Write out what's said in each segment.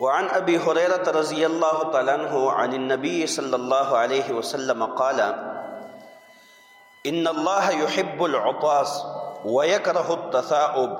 وعن أبي هريرة رضي الله تعالى عنه عن النبي صلى الله عليه وسلم قال إن الله يحب العطاس ويكره التثاؤب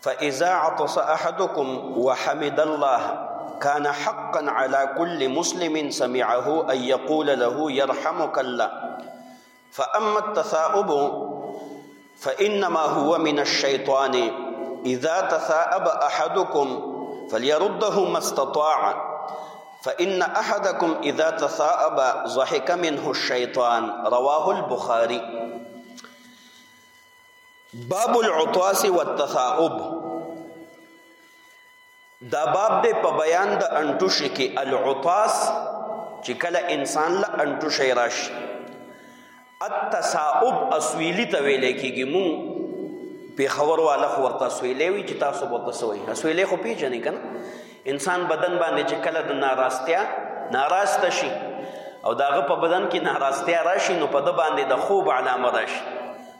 فإذا عطس أحدكم وحمد الله كان حقا على كل مسلم سمعه أن يقول له يرحمك الله فأما التثاؤب فإنما هو من الشيطان إذا تثاءب أحدكم فليرده ما استطاع فإن أحدكم إذا تثاءب ضحك منه الشيطان رواه البخاري باب العطاس والتثاؤب دا باب دې په بیان د انټوشي کې العطاس چې کله انسان له انټوشي راشي التساؤب اسویلی ته ویل کېږي مون په خبر والا خو ورته سویلې وي چې تاسو به تاسو وي سویلې خو پیژنې کنه انسان بدن باندې چې کله د ناراستیا ناراسته شي او داغه په بدن کې ناراستیا راشي نو په د باندې د خوب علامه راشي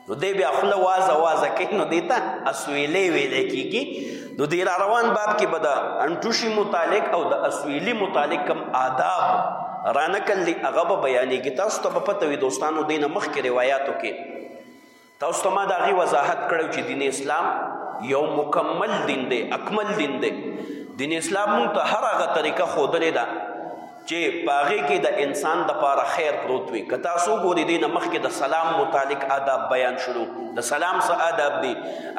نو دی بیا خپل واز واز کوي نو دیتا اسویلې ویلې کیږي نو دی را روان باب کې بدا انټوشي متعلق او د اسویلې متعلق کم آداب رانه کلی هغه به بیانې کې تاسو ته پته وي دوستانو دین مخ کې روایتو کې تاسو ته ما دا غي وضاحت کړو چې دین اسلام یو مکمل دین دی اکمل دین دی دین اسلام مونږ ته هر هغه طریقه خودلې ده چې پاغه کې د انسان د پاره خیر پروت وي کتا سو ګوري دین مخکې د سلام متعلق آداب بیان شلو د سلام سره آداب دي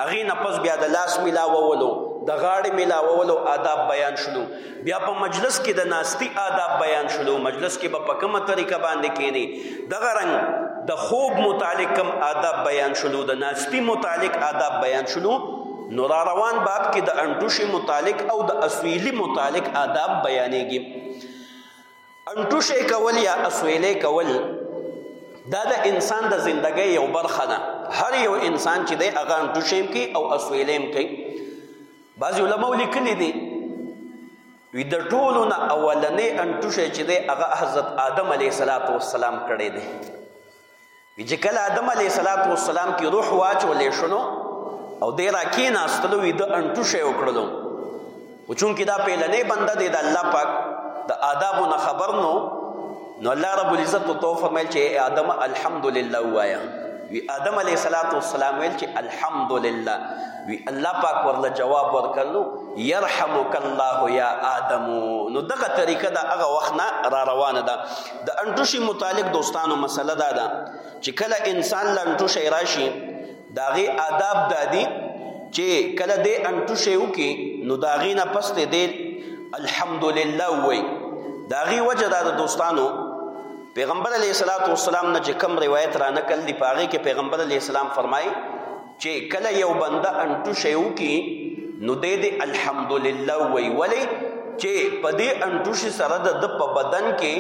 اغه نه پس بیا د لاس ملاوولو د غاړې ملاوولو آداب بیان شلو بیا په مجلس کې د ناستی آداب بیان شلو مجلس کې به په کومه طریقه باندې کېنی دغه رنګ د خوب متعلق کم آداب بیان شلو د ناستی متعلق آداب بیان شلو نو را روان باب کې د انټوشي متعلق او د اسویلی متعلق آداب بیانېږي انټوشي کول یا اسویلې کول دا د انسان د زندګۍ یو برخه ده هر یو انسان چې دی هغه انټوشي کوي او اسویلې کوي بعضې علماو لیکلي دي وی د ټولو نه اولنې انټوشي چې دی هغه حضرت آدم علیه السلام کړی دی چې کله آدم علیه السلام کې روح واچولې شنو او دې را کې ناستلو وي د انټو شی وکړلو او چونکې دا پیلنې بنده دی د الله پاک د آدابو نه خبر نو نو الله رب العزت تو فرمایل چې آدم الحمدلله وایا وی آدم علیه السلام ویل چې الحمدلله وی الله پاک ورله جواب ورکړلو يرحمک الله یا آدم نو دغه طریقه دا هغه وخت نه را روانه ده د انټوشي متعلق دوستانو مسله دا ده چې کله انسان له انټوشي راشي داغه آداب دادي چې کله دې انټوشي وکي نو داغه نه پسته دې الحمدلله وای داغه وجه دا د دوستانو پیغمبر علیه الصلاۃ والسلام نه چې کوم روایت را نقل دی پاره کې پیغمبر علیه السلام فرمایي چې کله یو بنده انټو شی وکي نو دې دې الحمدلله وی ولی چې په دې انټو شی سره د په بدن کې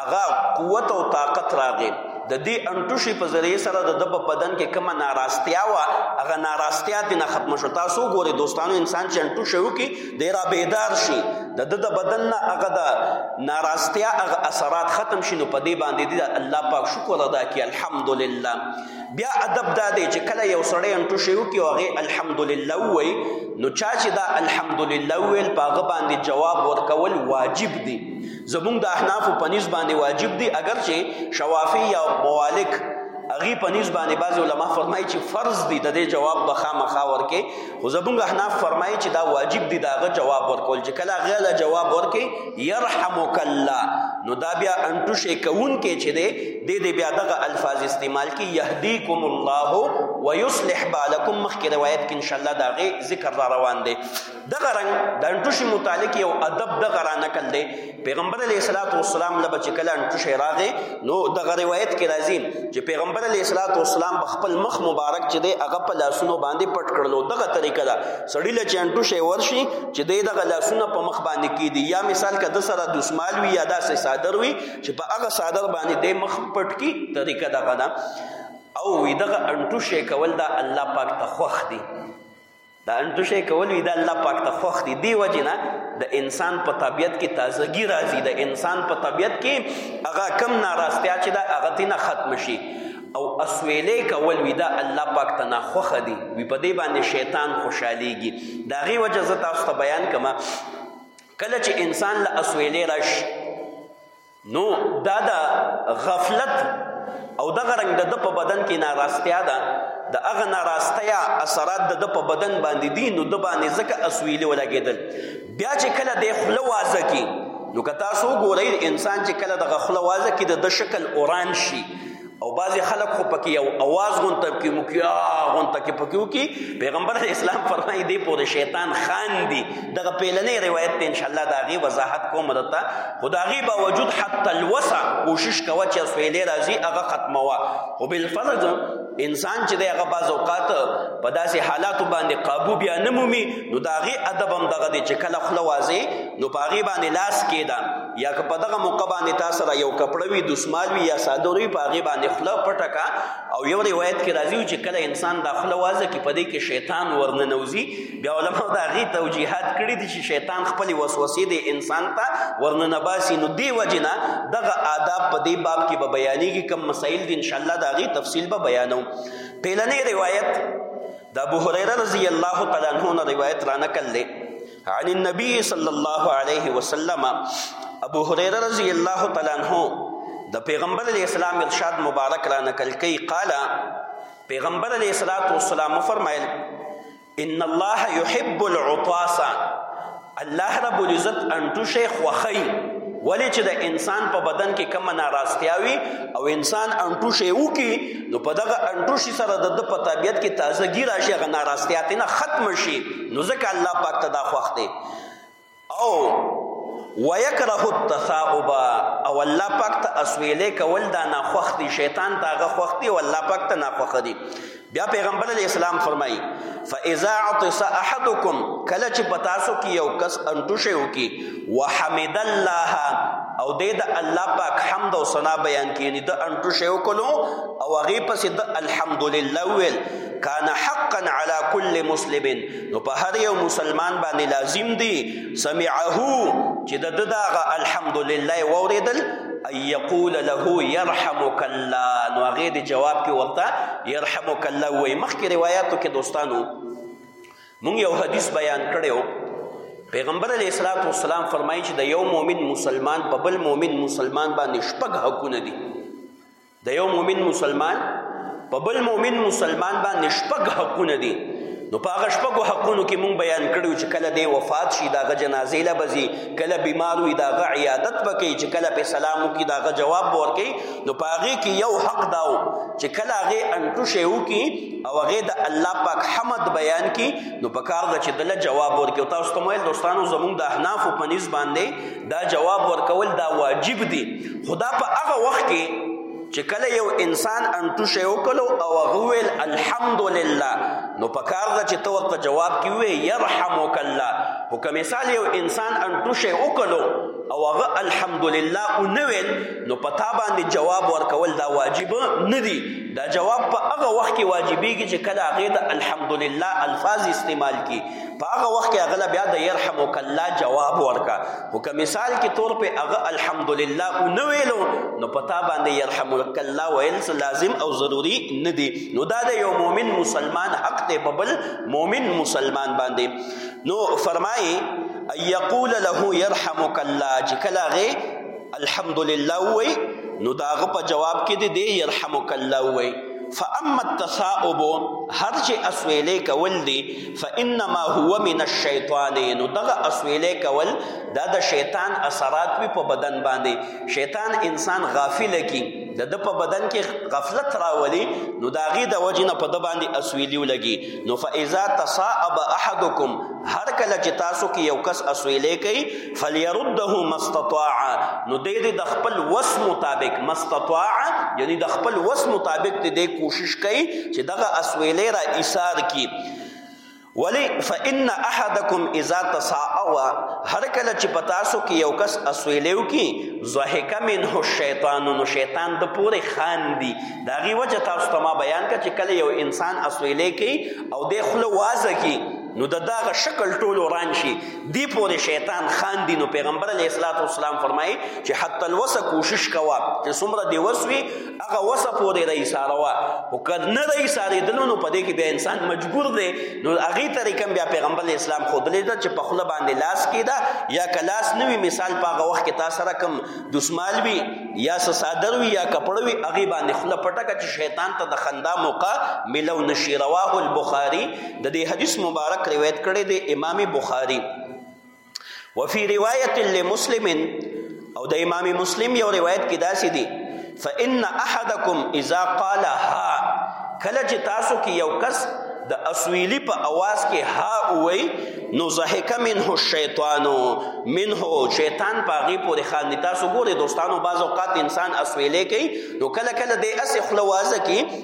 هغه قوت او طاقت راغی د دې انټو شی په ذریعه سره د په بدن کې کومه ناراستیا و هغه ناراستیا دې نه ختم شو تاسو ګوري دوستانو انسان چې انټو شی وکي ډیر بیدار شي د د بدن نه هغه د ناراستیا هغه اثرات ختم شي نو په دې باندې د الله پاک شکر ادا کی الحمدلله بیا ادب دا دی چې کله یو سړی انټو شي او کې هغه الحمدلله وای نو چا چې دا الحمدلله ویل پاغه باندې جواب ورکول واجب دی زمونږ د احناف په نس باندې واجب دی اگر چې شوافی یا موالک اغي په نس باندې بعض علما فرمایي چې فرض دی د دې جواب بخا مخا ورکه خو زمونږ احناف فرمایي چې دا واجب دی دا غ جواب ورکول چې کله غل جواب ورکې يرحمک الله نو دا بیا انټو شي کون کې چې دې دې دې بیا دغه الفاظ استعمال کې يهديكم الله ويصلح بالكم مخکې روایت کې ان شاء الله دا غي ذکر را روان دی دغه رنګ د انټو شي متعلق یو ادب دغه را نقل دی پیغمبر علیه الصلاۃ والسلام لبه چې کله انټوشه راغې نو د روایت کې راځي چې پیغمبر علیه الصلاۃ والسلام خپل مخ مبارک چې دی هغه په لاسونو باندې پټ کړلو دغه طریقه ده سړی له چې انټوشه ورشي چې دی دغه لاسونه په مخ باندې کیدی یا مثال کده سره دسمال وی یا داسې صادر وی چې په هغه صادر باندې د مخ پټ کی طریقه دغه ده او وی دغه انټوشه کول دا الله پاک ته خوخ دی دا انټوشه کول وی دا الله پاک ته خوښ دی دی وجنه د انسان په طبیعت کې تازگی راځي د انسان په طبیعت کې هغه کم ناراستیا چې دا هغه تینه ختم شي او اسویلې کول وی دا الله پاک ته نه خوښ دی وی په دې باندې شیطان خوشاليږي دا غي وجه زه تاسو ته بیان کما کله چې انسان له اسویلې راشي نو دا د غفلت او دغه رنګ د په بدن کې ناراستیا ده د هغه ناراستیا اثرات د په بدن باندې دي نو د باندې ځکه اسویلې ولګېدل بیا چې کله د خوله وازه کې نو که تاسو ګورئ انسان چې کله د غفله وازه کې د شکل اوران شي او بعضی خلک خو پکې یو आवाज غونته کې مکیا غونته کې پکې وکي پیغمبر اسلام فرمایي دی پورې شیطان خان دی دغه پیلنې روایت ته ان شاء الله داغي وضاحت کوم دته خدایي باوجود حتی الوسع کوشش کوه چې سویلې راځي هغه ختموا خو بل فرض انسان چې دی هغه باز اوقات په داسې حالاتو باندې قابو بیا نه مومي نو داغي ادب هم دغه دی چې کله خلوازي نو پاغي باندې لاس کېدا یا که په دغه موقع باندې تا سره یو کپړه وي دسمال وي یا ساده وي په هغې باندې خوله پټه کا او یو روایت کې راځي چې کله انسان دا خوله وازه کې په دې کې شیطان ورننوځي بیا علماو د هغې توجیهات کړي دي چې شیطان خپلې وسوسې دی انسان ته ورننه باسي نو دې وجې نه دغه آداب په دې باب کې به بیانېږي کوم مسایل دي انشاءالله د هغې تفصیل به بیانوم پیلنی روایت د ابو هریره رضی الله تعالی عنه روایت رانقل دی عن النبي صلى الله عليه وسلم ابو هريره رضی الله تعالی عنہ د پیغمبر علی السلام ارشاد مبارک را نقل کئ قال پیغمبر علی الصلاه والسلام فرمایل ان الله يحب العطاس الله رب العزت انټو شیخ وخی ولی چې د انسان په بدن کې کم ناراستیاوي او انسان انټو شی وکي نو په دغه انټو شی سره د په طبیعت کې تازه ګی راشي غ ناراستیات نه ختم شي نو ځکه الله پاک ته دا خوښ دی او ويكره التثاؤب او الله پاک ته اسویلې کول دا نه خوښ دی شیطان دا غ خوښ دی او الله پاک ته نه خوښ دی بیا پیغمبر علی اسلام فرمایي فاذا عطس احدكم کله چې پتاسو کې یو کس انټوشه وکي وحمد الله او دې د الله پاک حمد او ثنا بیان کړي د انټوشه وکړو او هغه پسې د الحمدلله ویل کان حقا علی کل مسلم نو په هر یو مسلمان باندې لازم دی سمعه چې د دغه الحمدلله ووریدل ان یقول له يرحمك الله نو هغه دی جواب کې ورته يرحمك الله وای مخکې روایتو کې دوستانو مونږ یو حدیث بیان کړو پیغمبر علیه الصلاۃ والسلام فرمایي چې د یو مؤمن مسلمان په بل مؤمن مسلمان باندې شپږ حقونه دي د یو مؤمن مسلمان په بل مؤمن مسلمان باندې شپږ حقونه دي نو په هغه شپږو حقونو کې مونږ بیان کړو چې کله دی وفات شي د هغه جنازې له به ځي کله بیمار وي د هغه عیادت به کوي چې کله پرې سلام وکړي د هغه جواب به ورکوي نو په هغې کې یو حق دا و چې کله هغې انټو شی وکړي او هغې د الله پاک حمد بیان کړي نو په کار ده چې دله جواب ورکړي تاسو ته مو ویل دوستانو زمونږ د احنافو په نس باندې دا جواب ورکول دا واجب دي خدا په هغه وخت کې چې کله یو انسان انټو شی وکړو او هغه ویل الحمدلله نو په کار ده چې ته ورته جواب کې وې يرحمک الله خو که مثال یو انسان انټو شی وکړو او هغه الحمدلله او نه ویل نو په تا باندې جواب ورکول دا واجب نه دی دا جواب په هغه وخت کې واجبېږي چې کله هغه د الحمدلله الفاظ استعمال کی په هغه وخت کې هغه بیا د يرحمک الله جواب ورکا او که مثال کې تور په هغه الحمدلله او نو ویلو نو پتا باندې يرحمک الله ویل لازم او ضروری نه دی نو دا د یو مؤمن مسلمان حق دی په بل مؤمن مسلمان باندې نو فرمایي ايقول له يرحمک الله چې کله غي الحمدلله وی نو داغه په جواب کې دی يرحمک الله وی فاما التثاؤب هر چې اسویلې کول دي فانما هو من الشیطان نو دغه اسویلې کول دا د شیطان اثرات وي په بدن باندې شیطان انسان غافل کی د د په بدن کې غفلت راولي نو دا غي د وجه نه په د باندې اسویلی ولګي نو فاذا تصاب احدکم هر کله چې تاسو کې یو کس اسویلې کوي فلیرده مستطاع نو دې دې د خپل وس مطابق مستطاع یعنی د خپل وس مطابق دې کوشش کوي چې دغه اسویلې را ایثار کی ولی فإن احدکم اذا تساءوا هر کله چې پتا سو کې یو کس اسویلیو کې زهک منه الشیطان نو شیطان د پوره خان دی دا غي وجه تاسو ته ما بیان کړ چې کله یو انسان اسویلې کې او د خله وازه کې نو د داغه شکل ټول وران شي دی پورې شیطان خان دی نو پیغمبر علیه الصلاۃ والسلام فرمایي چې حتی الوسه کوشش کوا چې څومره دی وسوي هغه وسه پورې رہی ساروا او کله نه رہی ساري دنو نو پدې کې بیا انسان مجبور دی نو هغه طریقې بیا پیغمبر علیه السلام خو دلې دا چې په خله باندې لاس کیدا یا کلاس نوي مثال په هغه وخت کې تاسو سره کم دسمال وی یا صادر وی یا کپړ وی هغه باندې خله پټه چې شیطان ته د خندا موقع ملو نشي رواه البخاری د دې حدیث مبارک روایت کړی دی امام بخاری وفي روایت لمسلم او د امام مسلم یو روایت کې داسې دی فان احدکم اذا قال ها کله چې تاسو کې یو کس د اسویلی په اواز کې ها وای نو زهک منه الشیطان منه شیطان پاغي پورې خان تاسو ګوري دوستانو بعض اوقات انسان اسویلې کوي نو کله کله د اسې خلوازه کې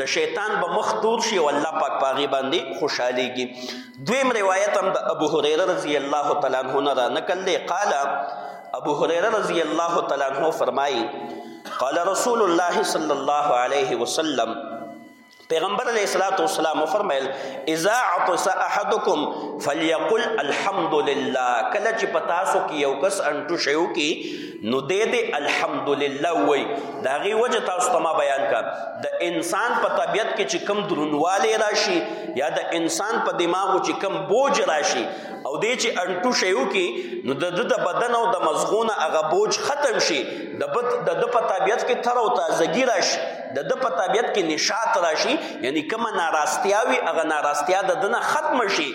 د شیطان به مخ تور شي او الله پاک په هغې باندې خوشحالېږي دویم روایت هم د ابو هریره رضی الله تعالی عنه نه رانقل دی قال ابو هریره رضی الله تعالی عنه فرمایي قال رسول الله صلی الله علیه وسلم پیغمبر علیہ الصلوۃ والسلام فرمایل اذا عطس احدکم فليقل الحمد لله کله چې پتا سو کې یو کس انټو شیو کې نو دې دې الحمدلله وای دا غي وجه تاسو ته ما بیان کا د انسان په طبیعت کې چې کم درونواله راشي یا د انسان په دماغ چې کم بوج راشي او دې چې انټو شیو کې نو د د بدن او د مزغونه هغه بوج ختم شي د د په طبیعت کې تر او تازګی راشي د د په طبیعت کې نشاط راشي یعنی کومه ناراستیاوي هغه ناراستیا د دنه ختم شي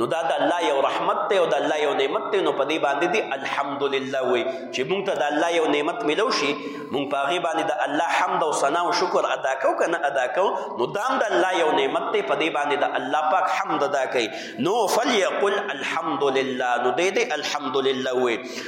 نو دا د الله یو رحمت دی او د الله یو نعمت دی نو په دې باندې دی الحمدلله وای چې مونږ ته د الله یو نعمت ملو شي مونږ په هغه باندې د الله حمد او ثنا او شکر ادا کو کنه ادا کو نو دا د الله یو نعمت دی په دې باندې د الله پاک حمد ادا کوي نو فلیقل الحمدلله نو دې دې الحمدلله وای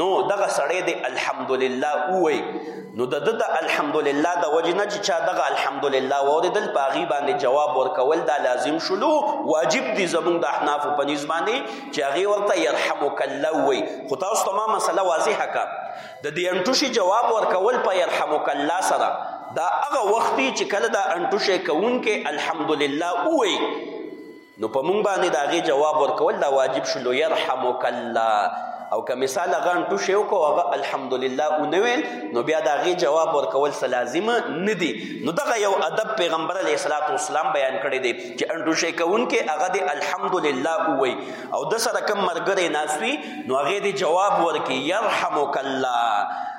نو دغه سړی دی الحمدلله ووی نو د د الحمدلله د وجې نه چې چا دغه الحمدلله واورېدل په هغې باندې جواب ورکول دا لازم شلو واجب دي زمونږ د احنافو په نیز باندې چې هغې ورته یرحمک الله ووی خو تاسو ته ما مسله واضحه که د دې انټوشي جواب ورکول په یرحمک الله سره دا هغه وخت چې کله دا انټوشی کوونکی الحمدلله ووی نو په مونږ باندې د هغې جواب ورکول دا واجب شو لو یرحمک الله او که مثال هغه انټو شی وکړو هغه الحمدلله ونه ویل نو بیا د هغې جواب ورکول څه لازمه نه دي نو دغه یو ادب پیغمبر علیه السلام والسلام بیان کړی دی چې انټو شی کوونکی هغه د الحمدلله ووایي او د سره کم ملګری ناست وي نو هغې دې جواب ورکړي یرحمک الله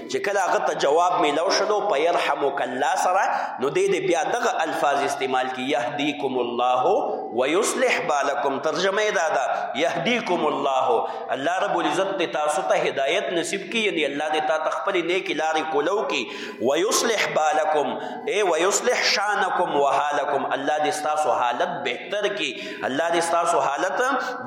چې کله هغه ته جواب میلو شلو په يرحمک الله سره نو دې دې بیا دغه الفاظ استعمال کی يهديكم الله ويصلح بالکم ترجمه دا ده يهديكم الله الله رب العزت ته تاسو ته هدایت نصیب کی یعنی الله دې تا تخپل نیک لارې کولو کی ويصلح بالکم اے ويصلح شانکم وحالکم الله دې تاسو حالت بهتر کی الله دې تاسو حالت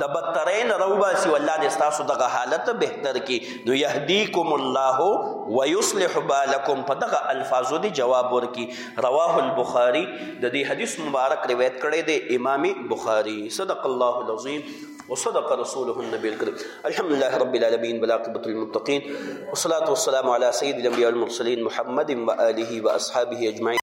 د بدترین روباسي والله دې تاسو دغه حالت بهتر کی نو يهديكم الله ويصلح بالكم په دغه الفاظو دی جواب ورکی رواه البخاري د دې حدیث مبارک روایت کړی دی امام بخاري صدق الله العظیم وصدق رسوله النبي الكريم الحمد لله رب العالمين والعاقبة للمتقين والصلاة والسلام على سيد الأنبياء والمرسلين محمد وآله وأصحابه أجمعين